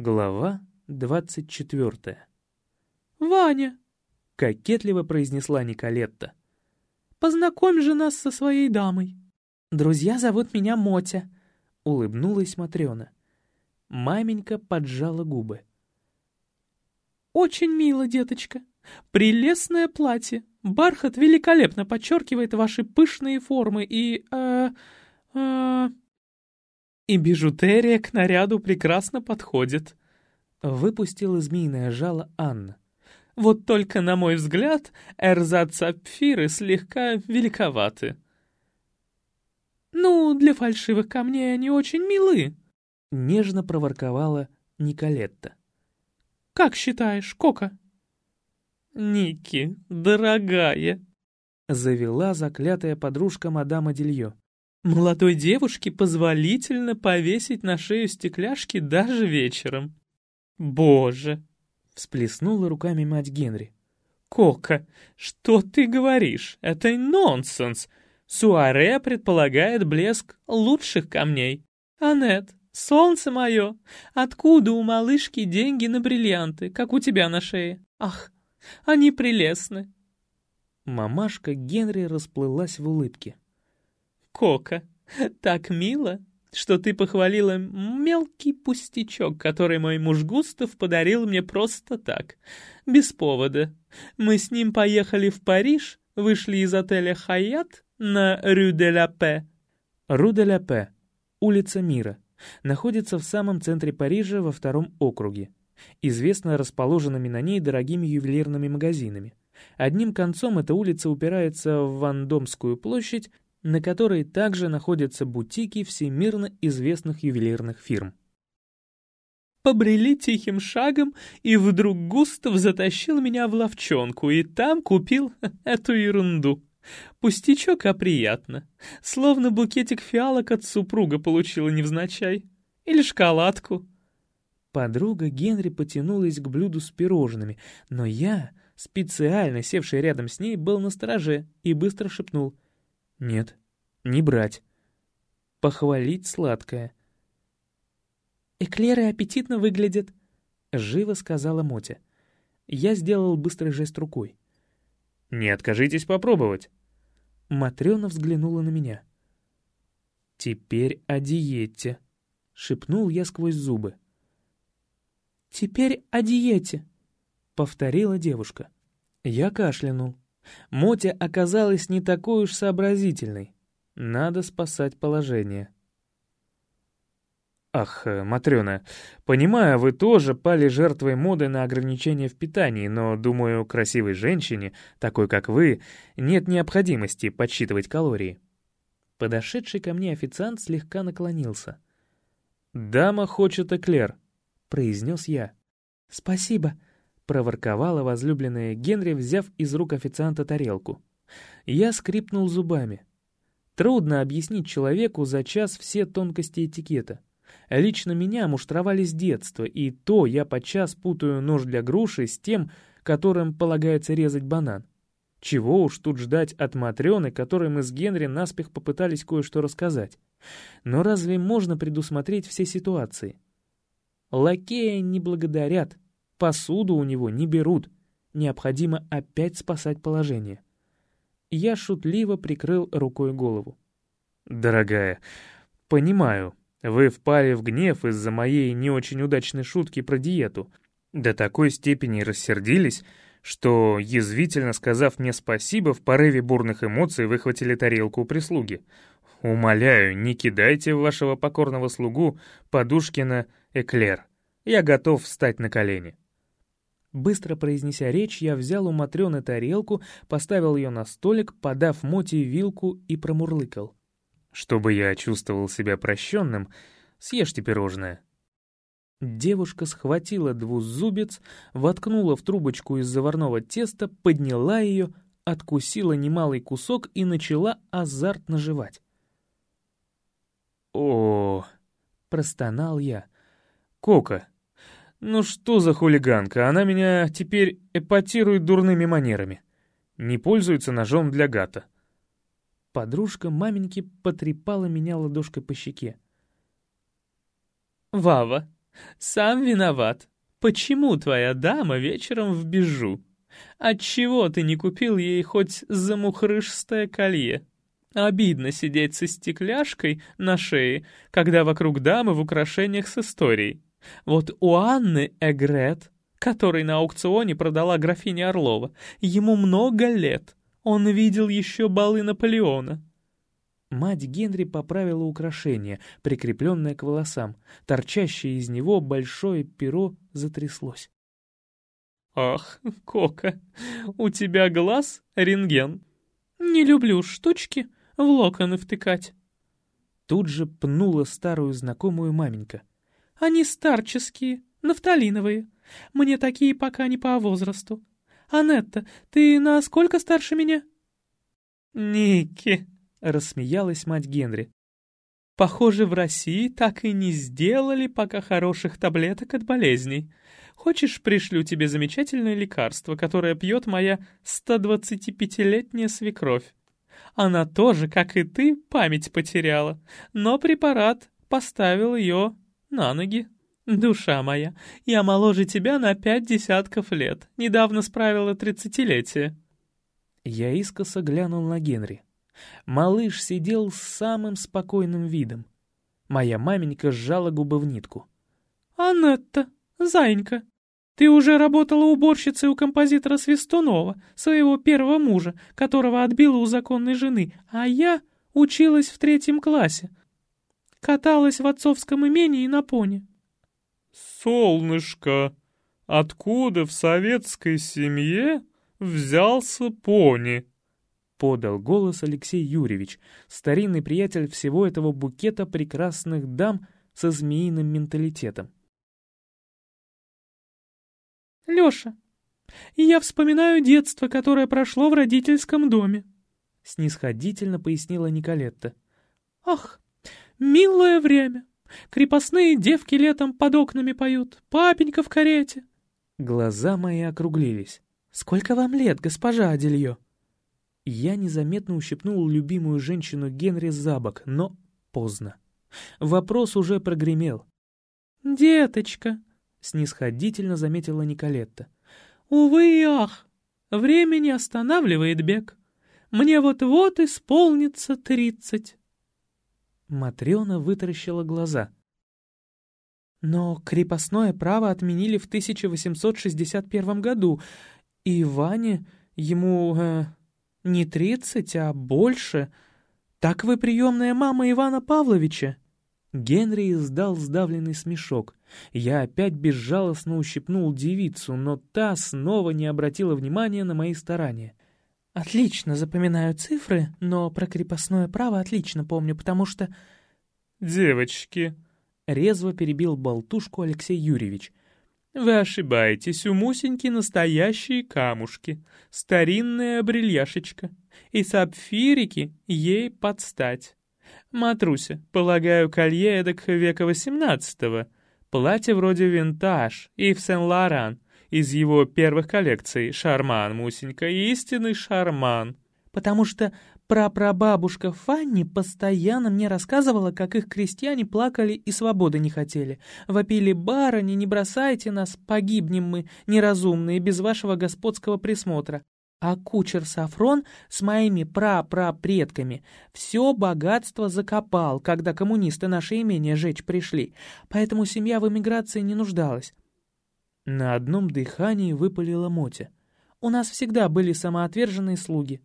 Глава двадцать четвертая. «Ваня!» — кокетливо произнесла Николетта. «Познакомь же нас со своей дамой. Друзья зовут меня Мотя», — улыбнулась Матрёна. Маменька поджала губы. «Очень мило, деточка. Прелестное платье. Бархат великолепно подчеркивает ваши пышные формы и... Э, э, и бижутерия к наряду прекрасно подходит», — выпустила змеиное жало Анна. «Вот только, на мой взгляд, эрзац-сапфиры слегка великоваты». «Ну, для фальшивых камней они очень милы», — нежно проворковала Николетта. «Как считаешь, Кока?» «Ники, дорогая», — завела заклятая подружка мадама Дильё. «Молодой девушке позволительно повесить на шею стекляшки даже вечером». «Боже!» — всплеснула руками мать Генри. «Кока, что ты говоришь? Это нонсенс! Суаре предполагает блеск лучших камней. Анет, солнце мое, откуда у малышки деньги на бриллианты, как у тебя на шее? Ах, они прелестны!» Мамашка Генри расплылась в улыбке. «Кока, так мило, что ты похвалила мелкий пустячок, который мой муж Густав подарил мне просто так, без повода. Мы с ним поехали в Париж, вышли из отеля «Хаят» на Рю де ла Пе. Ру де ла Пе, улица Мира, находится в самом центре Парижа во втором округе. Известно расположенными на ней дорогими ювелирными магазинами. Одним концом эта улица упирается в Вандомскую площадь, на которой также находятся бутики всемирно известных ювелирных фирм. Побрели тихим шагом, и вдруг Густав затащил меня в ловчонку, и там купил эту ерунду. Пустячок, а приятно. Словно букетик фиалок от супруга получила невзначай. Или шоколадку. Подруга Генри потянулась к блюду с пирожными, но я, специально севший рядом с ней, был на стороже и быстро шепнул — нет, не брать. Похвалить сладкое. «Эклеры аппетитно выглядят», — живо сказала Мотя. Я сделал быстрый жест рукой. «Не откажитесь попробовать». Матрёна взглянула на меня. «Теперь о диете», — шепнул я сквозь зубы. «Теперь о диете», — повторила девушка. Я кашлянул. Мотя оказалась не такой уж сообразительной. Надо спасать положение. Ах, э, Матрёна, понимаю, вы тоже пали жертвой моды на ограничения в питании, но, думаю, красивой женщине, такой как вы, нет необходимости подсчитывать калории. Подошедший ко мне официант слегка наклонился. «Дама хочет эклер», — произнес я. «Спасибо», проворковала возлюбленная Генри, взяв из рук официанта тарелку. Я скрипнул зубами. Трудно объяснить человеку за час все тонкости этикета. Лично меня муштровали с детства, и то я подчас путаю нож для груши с тем, которым полагается резать банан. Чего уж тут ждать от Матрёны, которой мы с Генри наспех попытались кое-что рассказать. Но разве можно предусмотреть все ситуации? Лакея не благодарят, Посуду у него не берут. Необходимо опять спасать положение. Я шутливо прикрыл рукой голову. «Дорогая, понимаю, вы впали в гнев из-за моей не очень удачной шутки про диету. До такой степени рассердились, что, язвительно сказав мне спасибо, в порыве бурных эмоций выхватили тарелку у прислуги. Умоляю, не кидайте вашего покорного слугу Подушкина эклер. Я готов встать на колени. Быстро произнеся речь, я взял у Матрёны тарелку, поставил ее на столик, подав Моти вилку и промурлыкал. «Чтобы я чувствовал себя прощенным, съешьте пирожное». Девушка схватила двузубец, воткнула в трубочку из заварного теста, подняла ее, откусила немалый кусок и начала азартно жевать. «О!» — простонал я. «Кока, ну что за хулиганка, она меня теперь эпатирует дурными манерами. Не пользуется ножом для гата. Подружка маменьки потрепала меня ладошкой по щеке. «Вава, Сам виноват. Почему твоя дама вечером в бежу? Отчего ты не купил ей хоть замухрышстое колье? Обидно сидеть со стекляшкой на шее, когда вокруг дамы в украшениях с историей. Вот у Анны Эгрет, который на аукционе продала графиня Орлова, ему много лет. Он видел еще балы Наполеона. Мать Генри поправила украшение, прикрепленное к волосам. Торчащее из него большое перо затряслось. «Ах, Кока, у тебя глаз рентген. Не люблю штучки в локоны втыкать». Тут же пнула старую знакомую маменька. «Они старческие, нафталиновые. Мне такие пока не по возрасту. Анетта, ты на сколько старше меня?» «Ники», — рассмеялась мать Генри. «Похоже, в России так и не сделали пока хороших таблеток от болезней. Хочешь, пришлю тебе замечательное лекарство, которое пьет моя 125-летняя свекровь? Она тоже, как и ты, память потеряла, но препарат поставил ее на ноги. Душа моя, я моложе тебя на пять десятков лет, недавно справила тридцатилетие». Я искоса глянул на Генри. Малыш сидел с самым спокойным видом. Моя маменька сжала губы в нитку. «Анетта, зайенька, ты уже работала уборщицей у композитора Свистунова, своего первого мужа, которого отбила у законной жены, а я училась в третьем классе. Каталась в отцовском имении на пони». «Солнышко, откуда в советской семье взялся пони?» подал голос Алексей Юрьевич, старинный приятель всего этого букета прекрасных дам со змеиным менталитетом. «Лёша, я вспоминаю детство, которое прошло в родительском доме», — снисходительно пояснила Николетта. «Ах, милое время! Крепостные девки летом под окнами поют, папенька в карете». Глаза мои округлились. «Сколько вам лет, госпожа Адельё?» Я незаметно ущипнул любимую женщину Генри за бок, но поздно. Вопрос уже прогремел. «Деточка», — снисходительно заметила Николетта, — «увы и ах, время не останавливает бег. Мне вот-вот исполнится тридцать». Матрена вытаращила глаза. «Но крепостное право отменили в 1861 году, и Ване, ему... Э, не тридцать, а больше. Так вы приемная мама Ивана Павловича?» Генри издал сдавленный смешок. Я опять безжалостно ущипнул девицу, но та снова не обратила внимания на мои старания. «Отлично запоминаю цифры, но про крепостное право отлично помню, потому что...» «Девочки!» — резво перебил болтушку Алексей Юрьевич. Вы ошибаетесь, у Мусеньки настоящие камушки, старинная брильяшечка, и сапфирики ей подстать. Матруся, полагаю, колье эдак века восемнадцатого, платье вроде винтаж, и в Сен-Лоран, из его первых коллекций, шарман, Мусенька, истинный шарман. Потому что Прапрабабушка Фанни постоянно мне рассказывала, как их крестьяне плакали и свободы не хотели. Вопили «Барыни, не бросайте нас, погибнем мы, неразумные, без вашего господского присмотра». А кучер Сафрон с моими прапрапредками все богатство закопал, когда коммунисты наше имение жечь пришли, поэтому семья в эмиграции не нуждалась. На одном дыхании выпалила Мотя. «У нас всегда были самоотверженные слуги,